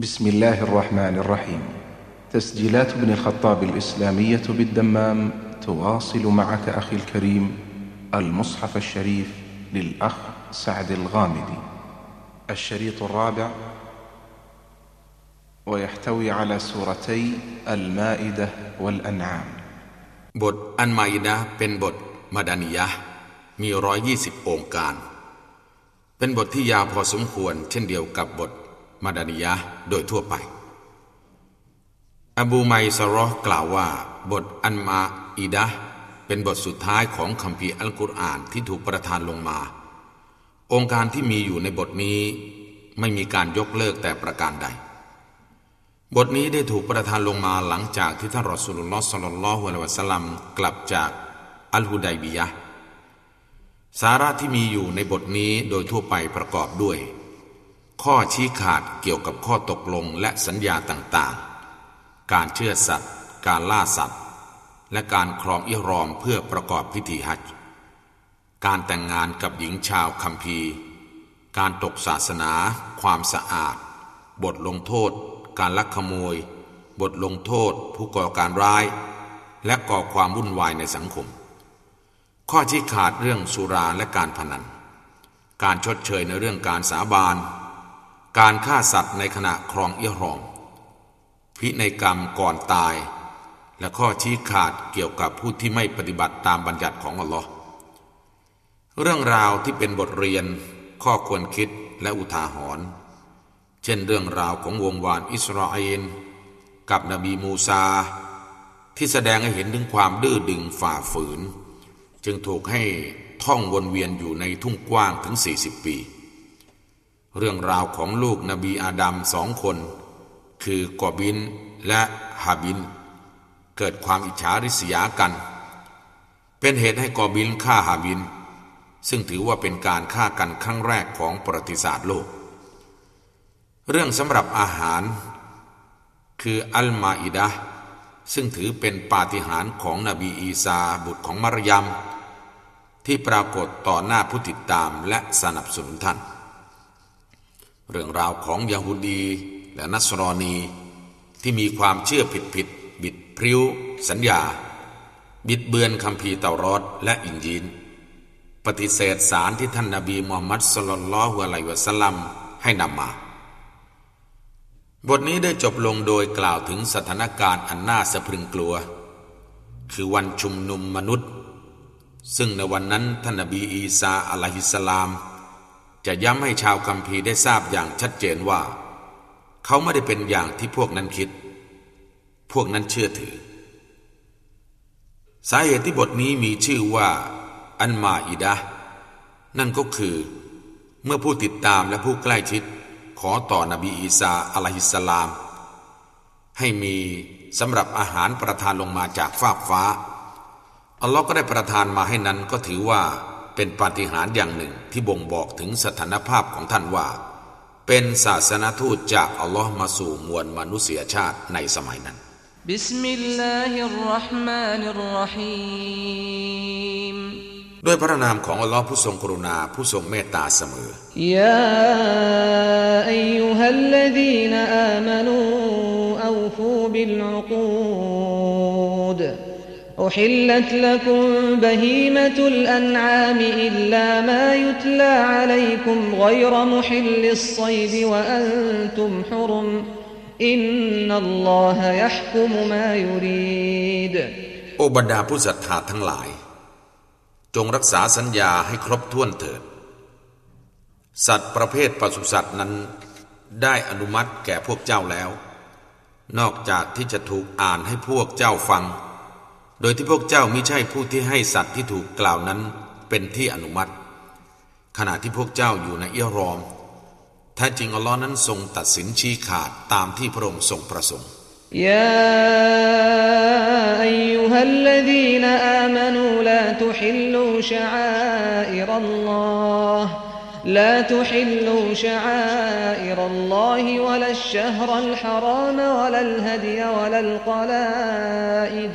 بسم الله الرحمن الرحيم تسجيلات ابن الخطاب الإسلامية بالدمام تواصل معك أخي الكريم المصحف الشريف للأخ سعد الغامدي الشريط الرابع ويحتوي على سورتي المائدة والأنعام บทอันมาอิดะห์เป็นบทมาดานิยะห์มีร้อยยี่สิบองค์การ เป็นบทที่ยาวพอสมควร เช่นเดียวกับบท มาดานิยะโดยทั่วไป อบูไมซารอ์กล่าวว่า บทอันมาอิดะห์เป็นบทสุดท้ายของคัมภีร์อัลกุรอานที่ถูกประทานลงมา องค์การที่มีอยู่ในบทนี้ไม่มีการยกเลิกแต่ประการใด บทนี้ได้ถูกประทานลงมาหลังจากที่ท่านรอสูลุลลอฮ์สัลลัลลอฮุอะลัยวะสัลลัมกลับจากอัลฮุดัยบียะสาระที่มีอยู่ในบทนี้โดยทั่วไปประกอบด้วย ข้อชี้ขาดเกี่ยวกับข้อตกลงและสัญญาต่างๆ การเชื่อสัตว์ การล่าสัตว์ และการครองอิรอมเพื่อประกอบพิธีฮัจญ์การแต่งงานกับหญิงชาวคัมภีร์ การตกศาสนา ความสะอาด บทลงโทษ การลักขโมย บทลงโทษ ผู้ก่อการร้าย และก่อความวุ่นวายในสังคม ข้อชี้ขาดเรื่องสุราและการพนัน การชดเชยในเรื่องการสาบาน การฆ่าสัตว์ในขณะครองเอี้ยรอมพิในกรรมก่อนตาย และข้อชี้ขาดเกี่ยวกับผู้ที่ไม่ปฏิบัติตามบัญญัติของอัลลอฮ์เรื่องราวที่เป็นบทเรียน ข้อควรคิดและอุทาหรณ์เช่นเรื่องราวของวงวานอิสราเอลกับนบีมูซา ที่แสดงให้เห็นถึงความดื้อดึงฝ่าฝืน จึงถูกให้ท่องวนเวียนอยู่ในทุ่งกว้างถึง 40 ปี เรื่องราวของลูกนบีอาดัมสองคน คือกอบินและฮาบิน เกิดความอิจฉาริษยากัน เป็นเหตุให้กอบินฆ่าฮาบิน ซึ่งถือว่าเป็นการฆ่ากันครั้งแรกของประวัติศาสตร์โลก เรื่องสำหรับอาหาร คืออัลมาอิดะซึ่งถือเป็นปาฏิหาริย์ของนบีอีสาบุตรของมารยมที่ปรากฏต่อหน้าผู้ติดตามและสนับสนุนท่าน เรื่องราวของยาฮูดีและนัสรอนีที่มีความเชื่อผิดผิดบิดพริ้ว สัญญา บิดเบือนคำพีเตารอดและอินจีน ปฏิเสธสารที่ท่านนาบีมูฮัมมัดสลลัลอฮุอะลัยฮิวะสลัมให้นำมา บทนี้ได้จบลงโดยกล่าวถึงสถานการณ์อันน่าสะพรึงกลัว คือวันชุมนุมมนุษย์ ซึ่งในวันนั้นท่านนบีอีสาอะลัยฮิสสลาม จะย้ำให้ชาวกัมพีได้ทราบอย่างชัดเจนว่า เขาไม่ได้เป็นอย่างที่พวกนั้นคิด พวกนั้นเชื่อถือ สาเหตุที่บทนี้มีชื่อว่า อันมาอิดะนั่นก็คือ เมื่อผู้ติดตามและผู้ใกล้ชิด ขอต่อนบีอีสาอะลัยฮิสสลาม ให้มีสำหรับอาหารประทานลงมาจากฟากฟ้า อัลลอฮ์ก็ได้ประทานมาให้นั้นก็ถือว่า เป็นปาฏิหาริย์อย่างหนึ่งที่บ่งบอกถึงสถานภาพของท่านว่า เป็นศาสนทูตจากอัลลอฮ์มาสู่มวลมนุษยชาติในสมัยนั้นبسم الله الرحمن الرحيمด้วยพระนามของอัลลอฮ์ผู้ทรงกรุณาผู้ทรงเมตตาเสมอيا أيها الذين آمنوا أوفوا بالعقود أحلت لكم بهيمة الأنعام إلا ما يتلى عليكم غير محل الصيد وأنتم حرم إن الله يحكم ما يريد โอบรรดาผู้ศรัทธาทั้งหลาย จงรักษาสัญญาให้ครบถ้วนเถิด สัตว์ประเภทปศุสัตว์นั้นได้อนุมัติแก่พวกเจ้าแล้ว นอกจากที่จะถูกอ่านให้พวกเจ้าฟัง โดยที่พวกเจ้ามิใช่ผู้ที่ให้สัตว์ที่ถูกกล่าวนั้นเป็นที่อนุมัติ ขณะที่พวกเจ้าอยู่ในเอียรอมแท้จริงอัลลอฮ์นั้นทรงตัดสินชี้ขาดตามที่พระองค์ทรงประสงค์ يا أيها الذين آمنوا لا تحلوا شعائر الله لا تحلوا شعائر الله ولا الشهر الحرام ولا الهدي ولا القلائد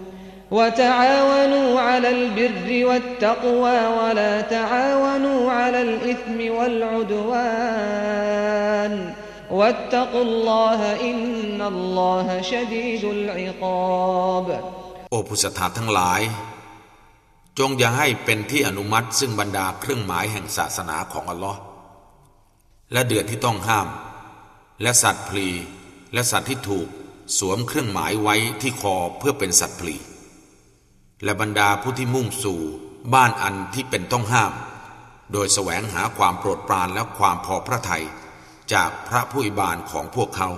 وتعاونوا على البر والتقوى ولا تعاونوا على الإثم والعدوان واتقوا الله إن الله شديد العقاب โอผู้ศรัทธาทั้งหลาย จงอย่าให้เป็นที่อนุมัติซึ่งบรรดาเครื่องหมายแห่งศาสนาของอัลลอฮ์และเดือดที่ต้องห้าม และสัตว์พลี และสัตว์ที่ถูกสวมเครื่องหมายไว้ที่คอเพื่อเป็นสัตว์พลี และบรรดาผู้ที่มุ่งสู่ บ้านอันที่เป็นต้องห้าม โดยแสวงหาความโปรดปรานและความพอพระทัยจากพระผู้อิบานของพวกเขา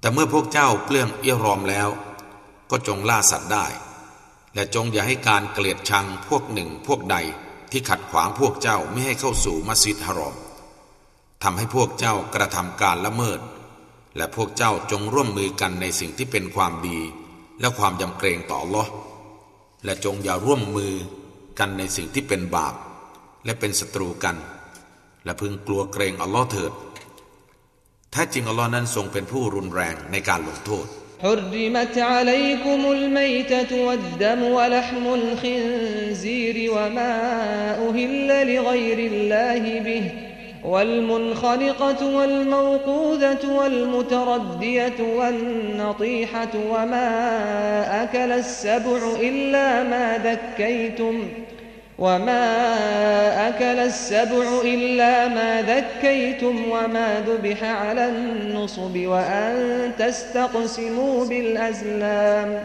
แต่เมื่อพวกเจ้าเปลื้องเอี้ยรอมแล้ว ก็จงล่าสัตว์ได้ และจงอย่าให้การเกลียดชังพวกหนึ่งพวกใดที่ขัดขวางพวกเจ้าไม่ให้เข้าสู่มัสยิดฮารอมทำให้พวกเจ้ากระทำการละเมิด และพวกเจ้าจงร่วมมือกันในสิ่งที่เป็นความดี และความยำเกรงต่อลอ และจงอย่าร่วมมือกันในสิ่งที่เป็นบาป และเป็นศัตรูกัน และพึงกลัวเกรงอัลลอฮ์เถิดแท้จริงอัลลอฮ์นั้นทรงเป็นผู้รุนแรงในการลงโทษ حرمت عليكم الميتة والدم ولحم الخنزير وما أهل لغير الله به والمنخنقة والموقوذة والمتردية والنطيحة وما أكل السبع إلا ما ذكيتم وما أكل السبع إلا ما ذكيتم وما ذبح على النصب وأن تستقسموا بالأزلام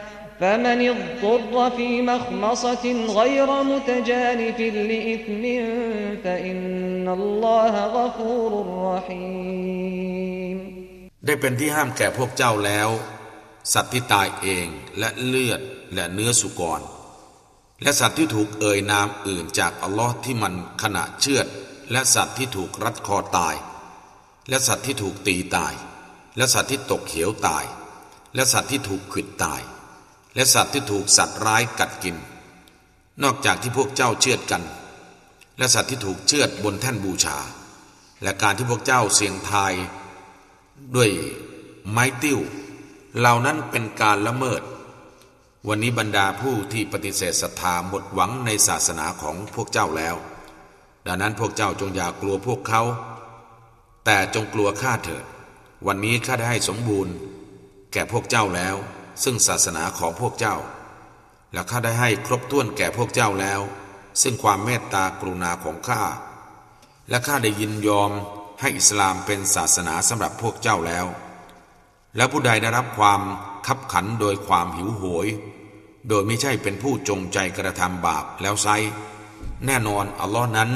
فمن اضطر في مخمصة غير متجانف لإثم فإن الله غفور رحيم ได้เป็นที่ห้ามแก่พวกเจ้าแล้ว สัตว์ที่ตายเองและเลือดและเนื้อสุกร และสัตว์ที่ถูกเอ่ยนามอื่นจากอัลลอฮ์ที่มันขณะเชือด และสัตว์ที่ถูกรัดคอตาย และสัตว์ที่ถูกตีตาย และสัตว์ที่ตกเขียวตาย และสัตว์ที่ถูกขิดตาย และสัตว์ที่ถูกสัตว์ร้ายกัดกิน นอกจากที่พวกเจ้าเชือดกัน และสัตว์ที่ถูกเชือดบนแท่นบูชา และการที่พวกเจ้าเสี่ยงทาย ด้วยไม้ติ้ว เหล่านั้นเป็นการละเมิด วันนี้บรรดาผู้ที่ปฏิเสธศรัทธาหมดหวังในศาสนาของพวกเจ้าแล้ว ดังนั้นพวกเจ้าจงอย่ากลัวพวกเขา แต่จงกลัวข้าเถิด วันนี้ข้าได้ให้สมบูรณ์ แก่พวกเจ้าแล้ว ซึ่งศาสนาของพวกเจ้า และข้าได้ให้ครบถ้วนแก่พวกเจ้าแล้ว ซึ่งความเมตตากรุณาของข้า และข้าได้ยินยอมให้อิสลามเป็นศาสนาสำหรับพวกเจ้าแล้ว และผู้ใดได้รับความคับขันโดยความหิวโหย โดยไม่ใช่เป็นผู้จงใจกระทำบาปแล้วไซ แน่นอนอัลลอฮ์นั้น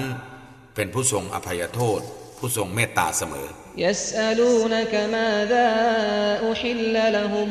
เป็นผู้ทรงอภัยโทษ ผู้ทรงเมตตาเสมอ يسألونك ماذا أحل لهم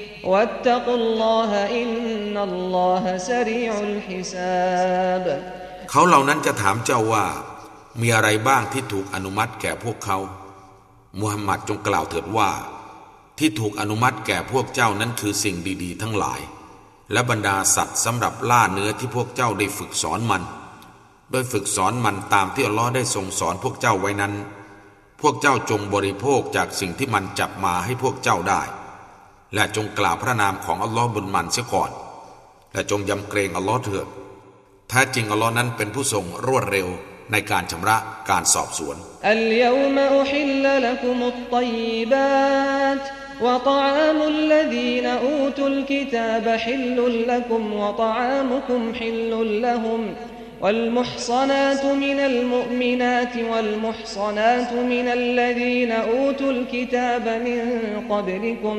เขาเหล่านั้นจะถามเจ้าว่า มีอะไรบ้างที่ถูกอนุมัติแก่พวกเขา มุฮัมมัดจงกล่าวเถิดว่า ที่ถูกอนุมัติแก่พวกเจ้านั้นคือสิ่งดี ๆ ทั้งหลาย และบรรดาสัตว์สำหรับล่าเนื้อที่พวกเจ้าได้ฝึกสอนมัน โดยฝึกสอนมันตามที่อัลลอฮ์ได้ทรงสอนพวกเจ้าไว้นั้น พวกเจ้าจงบริโภคจากสิ่งที่มันจับมาให้พวกเจ้าได้ และจงกล่าวพระนามของอัลลอฮ์บนมันเสียก่อน และจงยำเกรงอัลลอฮ์เถิดแท้จริงอัลลอฮ์นั้นเป็นผู้ทรงรวดเร็วในการชำระการสอบสวน اليوم أحل لكم الطيبات وطعام الذين أوتوا الكتاب حل لكم وطعامكم حل لهم والمحصنات من المؤمنات والمحصنات من الذين أوتوا الكتاب من قبلكم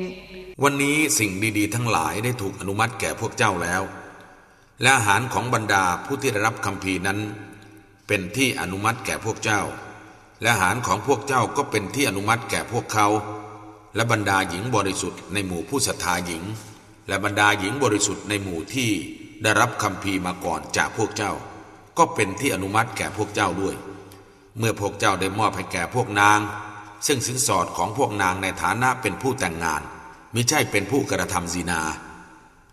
วันนี้สิ่งดีๆ ทั้งหลายได้ถูกอนุมัติแก่พวกเจ้าแล้ว และอาหารของบรรดาผู้ที่ได้รับคำพีนั้น เป็นที่อนุมัติแก่พวกเจ้า และอาหารของพวกเจ้าก็เป็นที่อนุมัติแก่พวกเขา และบรรดาหญิงบริสุทธิ์ในหมู่ผู้ศรัทธาหญิง และบรรดาหญิงบริสุทธิ์ในหมู่ที่ได้รับคำพีมาก่อนจากพวกเจ้า ก็เป็นที่อนุมัติแก่พวกเจ้าด้วย เมื่อพวกเจ้าได้มอบให้แก่พวกนาง ซึ่งสินสอดของพวกนางในฐานะเป็นผู้แต่งงาน ม่ใช่เป็นผู้กระทำซีนา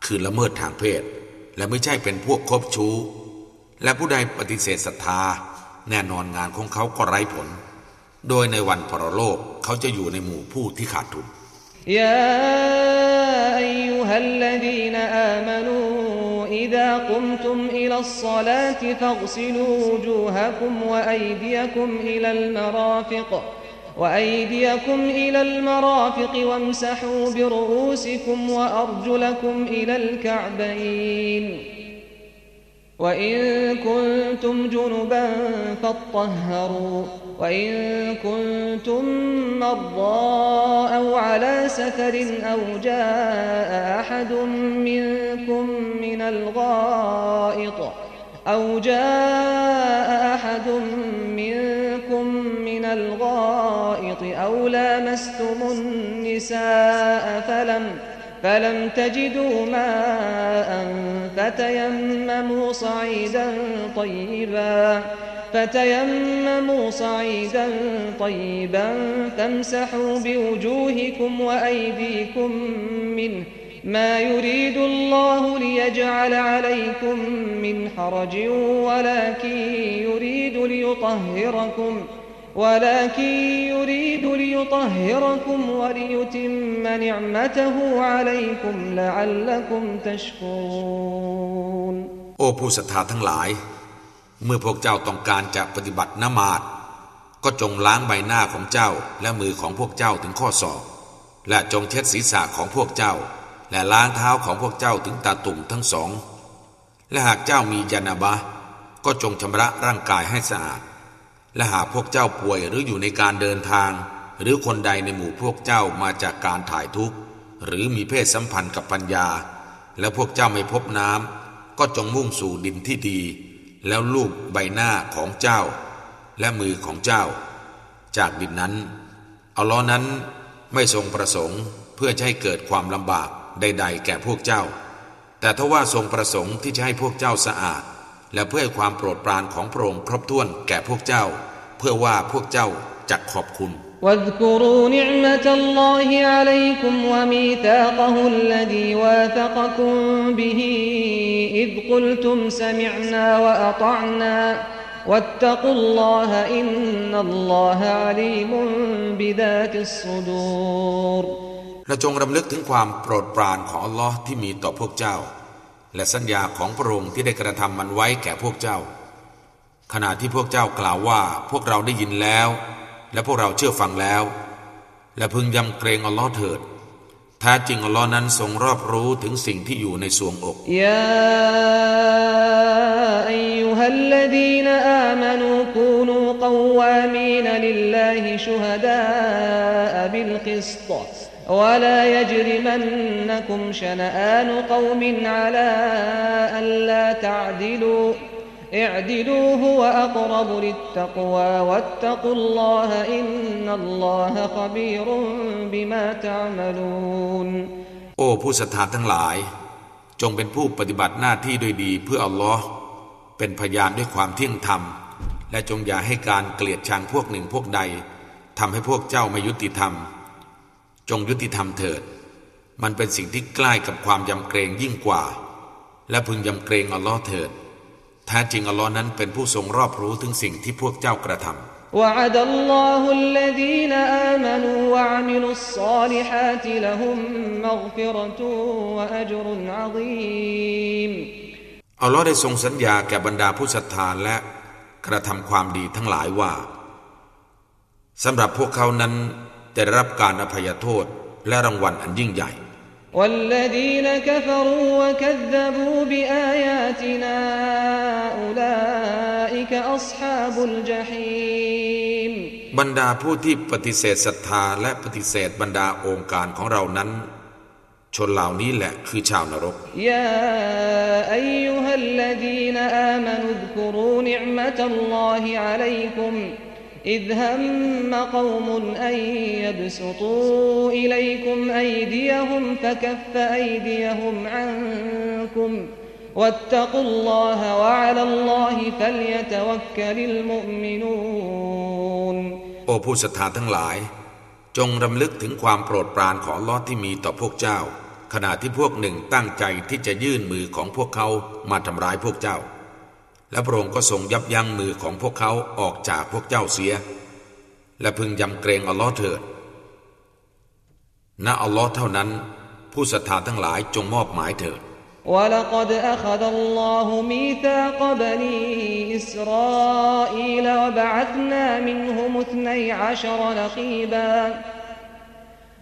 คือละเมิดทางเพศ และไม่ใช่เป็นพวกคบชู้ และผู้ใดปฏิเสธศรัทธา แน่นอนงานของเขาก็ไร้ผล โดยในวันพรโลกเขาจะอยู่ในหมู่ผู้ที่ขาดทุนยาอิยุฮัลลดีนอามนูอิดากุมตุมอิลัสซลาติฟักซิลูจูฮะกุมวะไอดียกุมอิลัลมราฟิก وأيديكم إلى المرافق وامسحوا برؤوسكم وأرجلكم إلى الكعبين. وإن كنتم جنبا فاطهروا وإن كنتم مرضى أو على سفر أو جاء أحد منكم من الغائط أو جاء أو لامستم النساء فلم فلم تجدوا ماء فتيمموا صعيدا طيبا فتيمموا صعيدا طيبا فامسحوا بوجوهكم وأيديكم منه. ما يريد الله ليجعل عليكم من حرج ولكن يريد ليطهركم. ولكن يريد ليطهركم وليتم نعمته عليكم لعلكم تشكرون โอ้ผู้ศรัทธาทั้งหลาย เมื่อพวกเจ้าต้องการจะปฏิบัตินมาดก็จงล้างใบหน้าของเจ้าและมือของพวกเจ้าถึงข้อศอก และจงเช็ดศีรษะของพวกเจ้า และล้างเท้าของพวกเจ้าถึงตาตุ่มทั้งสอง และหากเจ้ามียานาบะ ก็จงชำระร่างกายให้สะอาด และหากพวกเจ้าป่วยหรืออยู่ในการเดินทาง หรือคนใดในหมู่พวกเจ้ามาจากการถ่ายทุกข์ หรือมีเพศสัมพันธ์กับปัญญา แล้วพวกเจ้าไม่พบน้ำก็จงมุ่งสู่ดินที่ดี แล้วลูบใบหน้าของเจ้า และมือของเจ้า จากดินนั้นอัลลอฮ์นั้นไม่ทรงประสงค์เพื่อจะให้เกิดความลำบากใด ๆ แก่พวกเจ้า แต่ถ้าว่าทรงประสงค์ที่จะให้พวกเจ้าสะอาด และเพื่อให้ความโปรดปรานของพระองค์ครบถ้วนแก่พวกเจ้า เพื่อว่าพวกเจ้าจะขอบคุณ واذكروا نعمة الله عليكم وميثاقه الذي واثقكم به إذ قلتم سمعنا وأطعنا واتقوا الله إن الله عليم بذات الصدور และจงรำลึกถึงความโปรดปรานของอัลลอฮ์ที่มีต่อพวกเจ้า และสัญญาของพระองค์ที่ได้กระทำมันไว้แก่พวกเจ้า ขณะที่พวกเจ้ากล่าวว่าพวกเราได้ยินแล้ว และพวกเราเชื่อฟังแล้ว และพึงยำเกรงอัลลอฮ์เถิดแท้จริงอัลลอฮ์นั้นทรงรอบรู้ถึงสิ่งที่อยู่ในสรวงอกيا أيها الذين آمنوا كونوا قوامين لله شهداء بالقسط์ ولا يجرمنكم شنآن قوم على ألا تعدلوا اعدلوا هو أقرب للتقوى واتقوا الله إن الله خبير بما تعملون โอ้ผู้ศรัทธาทั้งหลาย จงเป็นผู้ปฏิบัติหน้าที่ด้วยดีเพื่ออัลลอฮ์เป็นพยานด้วยความเที่ยงธรรม และจงอย่าให้การเกลียดชังพวกหนึ่งพวกใดทำให้พวกเจ้าไม่ยุติธรรม จงยุติธรรมเถิด มันเป็นสิ่งที่ใกล้กับความยำเกรงยิ่งกว่า และพึงยำเกรงอัลลอฮ์เถิดแท้จริงอัลลอฮ์นั้นเป็นผู้ทรงรอบรู้ถึงสิ่งที่พวกเจ้ากระทำ وعد الله الذين آمنوا وعملوا الصالحات لهم مغفرة وأجر عظيم อัลลอฮ์ได้ทรงสัญญาแก่บรรดาผู้ศรัทธาและกระทำความดีทั้งหลายว่าสำหรับพวกเขานั้นจะ ได้รับการอภัยโทษและรางวัลอันยิ่งใหญ่ والذين كفروا وكذبوا بآياتنا أولئك أصحاب الجحيم บรรดาผู้ที่ปฏิเสธศรัทธาและปฏิเสธบรรดาองค์การของเรานั้น ชนเหล่านี้แหละคือชาวนรก يا أيها الذين آمنوا اذكروا نعمة الله عليكم إذ هم قوم أن يبسطوا إليكم أيديهم فكف أيديهم عنكم واتقوا الله وعلى الله فليتوكل المؤمنون โอ้ผู้ศรัทธาทั้งหลาย จงรำลึกถึงความโปรดปรานของอัลลอฮ์ที่มีต่อพวกเจ้า ขณะที่พวกหนึ่งตั้งใจที่จะยื่นมือของพวกเขามาทำร้ายพวกเจ้า และพระองค์ก็ทรงยับยั้งมือของพวกเขาออกจากพวกเจ้าเสีย และพึงยำเกรงอัลลอฮ์เถิดณอัลลอฮ์เท่านั้น ผู้ศรัทธาทั้งหลายจงมอบหมายเถิด ولقد أخذ الله ميثاق بني إسرائيل وبعثنا منهم اثني عشر نقيبا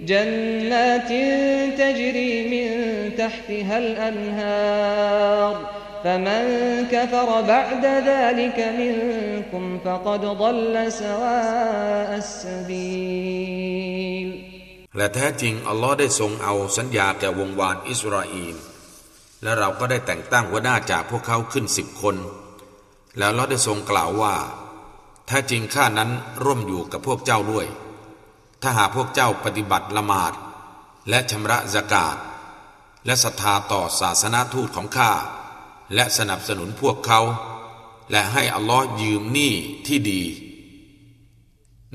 جنات تجري من تحتها الأنهار فمن كفر بعد ذلك منكم فقد ضل سواء السبيل และแท้จริงอัลลอฮ์ได้ทรงเอาสัญญาแก่วงวานอิสราเอลและเราก็ได้แต่งตั้งหัวหน้าจากพวกเขาขึ้นสิบคน แล้วอัลลอฮ์ได้ทรงกล่าวว่าแท้จริงข้านั้นร่วมอยู่กับพวกเจ้าด้วย ถ้าหากพวกเจ้าปฏิบัติละหมาด และชำระสกาดและศรัทธาต่อศาสนาทูตของข้า และสนับสนุนพวกเขา และให้อัลลอฮ์ยืมหนี้ที่ดี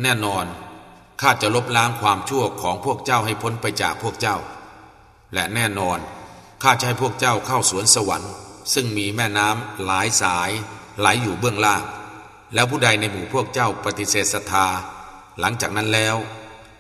แน่นอนข้าจะลบล้างความชั่วของพวกเจ้าให้พ้นไปจากพวกเจ้า และแน่นอนข้าจะให้พวกเจ้าเข้าสวนสวรรค์ ซึ่งมีแม่น้ำหลายสายไหลอยู่เบื้องล่าง แล้วผู้ใดในหมู่พวกเจ้าปฏิเสธศรัทธา หลังจากนั้นแล้ว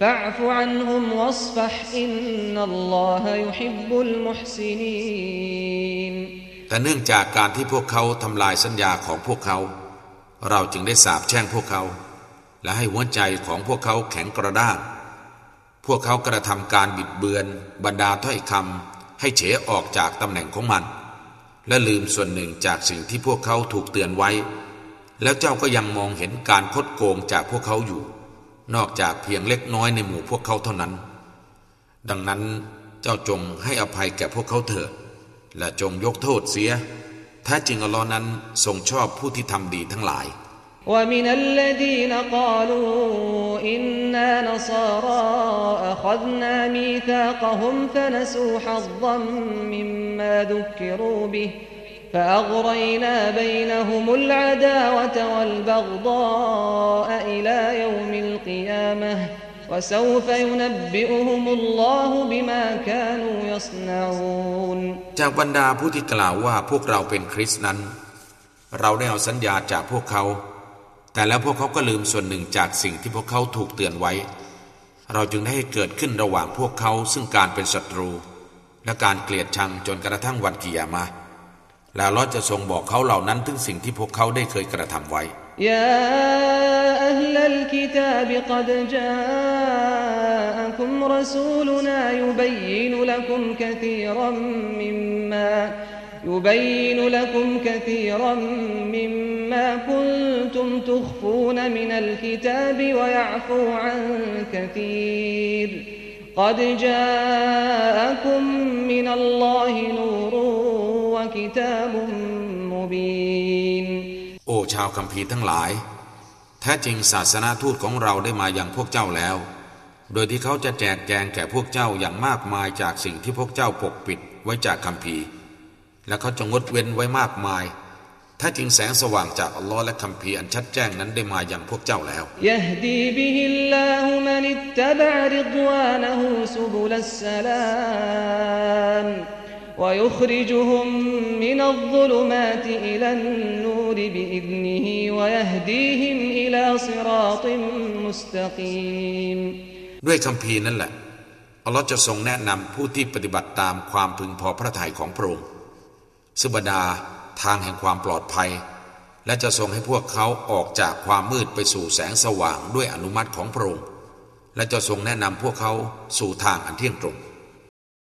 فاعف عنهم واصفح إن الله يحب المحسنين แต่เนื่องจากการที่พวกเขาทำลายสัญญาของพวกเขา เราจึงได้สาปแช่งพวกเขา และให้หัวใจของพวกเขาแข็งกระด้าง พวกเขากระทำการบิดเบือน บรรดาถ้อยคำให้เฉออกจากตำแหน่งของมัน และลืมส่วนหนึ่งจากสิ่งที่พวกเขาถูกเตือนไว้ แล้วเจ้าก็ยังมองเห็นการคดโกงจากพวกเขาอยู่ นอกจากเพียงเล็กน้อยในหมู่พวกเขาเท่านั้น ดังนั้นเจ้าจงให้อภัยแก่พวกเขาเถิด และจงยกโทษเสียแท้จริงอัลลอฮ์นั้นทรงชอบผู้ที่ทำดีทั้งหลาย ومن الذين قالوا إنا نصارى أخذنا ميثاقهم فنسوا حظا مما ذكروا به فأغرينا بينهم العداوة والبغضاء إلى يوم القيامة وسوف ينبئهم الله بما كانوا يصنعون จากบรรดาผู้ที่กล่าวว่าพวกเราเป็นคริสต์นั้น เราได้เอาสัญญาจากพวกเขา แต่แล้วพวกเขาก็ลืมส่วนหนึ่งจากสิ่งที่พวกเขาถูกเตือนไว้ เราจึงได้ให้เกิดขึ้นระหว่างพวกเขาซึ่งการเป็นศัตรู และการเกลียดชังจนกระทั่งวันกิยามะห์ และอัลลอฮ์จะทรงบอกเขาเหล่านั้นถึงสิ่งที่พวกเขาได้เคยกระทำไว้ يا أهل الكتاب قد جاءكم رسولنا يبين لكم كثيرا مما يبين لكم كثيرا مما كنتم تخفون من الكتاب ويعفو عن كثير قد جاءكم من الله نور وكتاب مبين โอ้ชาวคัมภีร์ทั้งหลาย แท้จริงศาสนาทูตของเราได้มาอย่างพวกเจ้าแล้ว โดยที่เขาจะแจกแจงแก่พวกเจ้าอย่างมากมายจากสิ่งที่พวกเจ้าปกปิดไว้จากคัมภีร์ และเขาจะงดเว้นไว้มากมายแท้จริงแสงสว่างจากอัลลอฮ์และคัมภีร์อันชัดแจ้งนั้นได้มาอย่างพวกเจ้าแล้ว يهدي به الله من اتبع رضوانه سبل السلام ويخرجهم من الظلمات إلى النور بإذنه ويهديهم إلى صراط مستقيم ด้วยคัมภีร์นั่นแหละ อัลลอฮ์จะทรงแนะนำผู้ที่ปฏิบัติตามความพึงพอพระทัยของพระองค์สุบดาทางแห่งความปลอดภัย และจะทรงให้พวกเขาออกจากความมืดไปสู่แสงสว่างด้วยอนุมัติของพระองค์และจะทรงแนะนำพวกเขาสู่ทางอันเที่ยงตรง